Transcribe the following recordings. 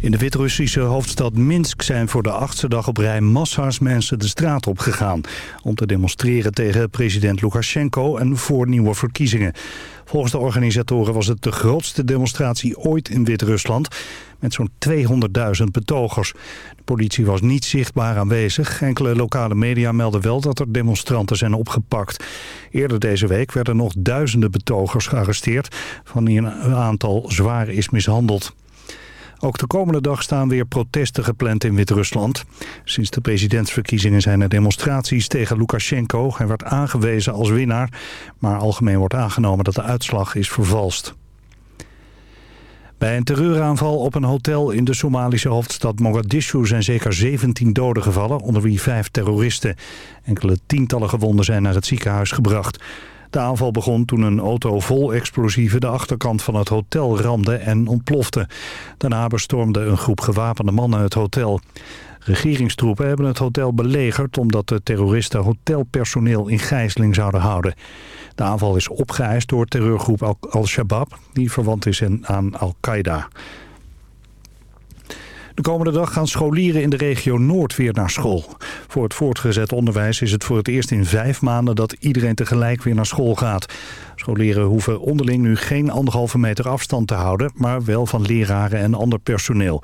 In de Wit-Russische hoofdstad Minsk zijn voor de achtste dag op rij massa's mensen de straat op gegaan... om te demonstreren tegen president Lukashenko en voor nieuwe verkiezingen. Volgens de organisatoren was het de grootste demonstratie ooit in Wit-Rusland... met zo'n 200.000 betogers. De politie was niet zichtbaar aanwezig. Enkele lokale media melden wel dat er demonstranten zijn opgepakt. Eerder deze week werden nog duizenden betogers gearresteerd... van wie een aantal zwaar is mishandeld. Ook de komende dag staan weer protesten gepland in Wit-Rusland. Sinds de presidentsverkiezingen zijn er demonstraties tegen Lukashenko. Hij werd aangewezen als winnaar, maar algemeen wordt aangenomen dat de uitslag is vervalst. Bij een terreuraanval op een hotel in de Somalische hoofdstad Mogadishu zijn zeker 17 doden gevallen, onder wie vijf terroristen. Enkele tientallen gewonden zijn naar het ziekenhuis gebracht. De aanval begon toen een auto vol explosieven de achterkant van het hotel ramde en ontplofte. Daarna bestormde een groep gewapende mannen het hotel. Regeringstroepen hebben het hotel belegerd omdat de terroristen hotelpersoneel in gijzeling zouden houden. De aanval is opgeëist door terreurgroep Al-Shabaab, die verwant is aan Al-Qaeda. De komende dag gaan scholieren in de regio Noord weer naar school. Voor het voortgezet onderwijs is het voor het eerst in vijf maanden dat iedereen tegelijk weer naar school gaat. Scholieren hoeven onderling nu geen anderhalve meter afstand te houden, maar wel van leraren en ander personeel.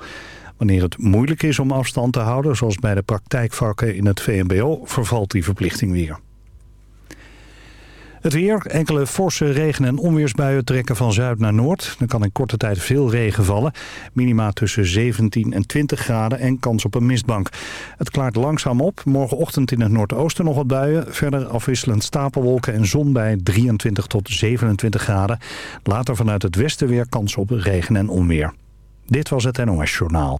Wanneer het moeilijk is om afstand te houden, zoals bij de praktijkvakken in het VMBO, vervalt die verplichting weer. Het weer, enkele forse regen- en onweersbuien trekken van zuid naar noord. Er kan in korte tijd veel regen vallen. Minima tussen 17 en 20 graden en kans op een mistbank. Het klaart langzaam op. Morgenochtend in het noordoosten nog wat buien. Verder afwisselend stapelwolken en zon bij 23 tot 27 graden. Later vanuit het westen weer kans op regen en onweer. Dit was het NOS Journaal.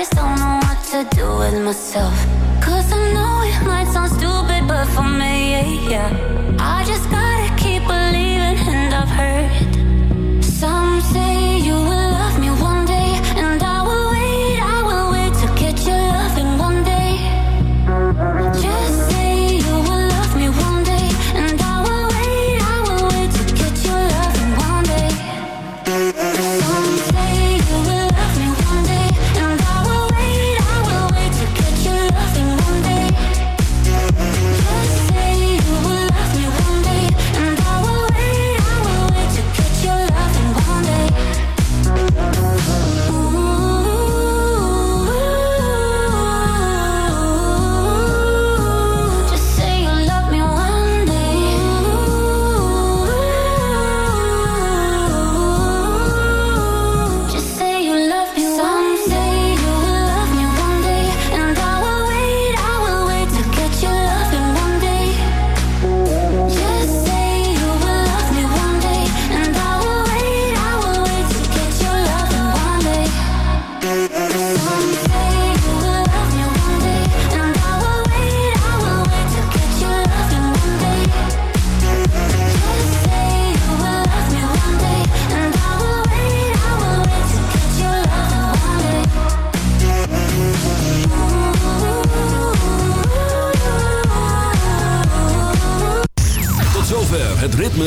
just don't know what to do with myself. Cause I know it might sound stupid, but for me, yeah, yeah. I just gotta keep believing, and I've heard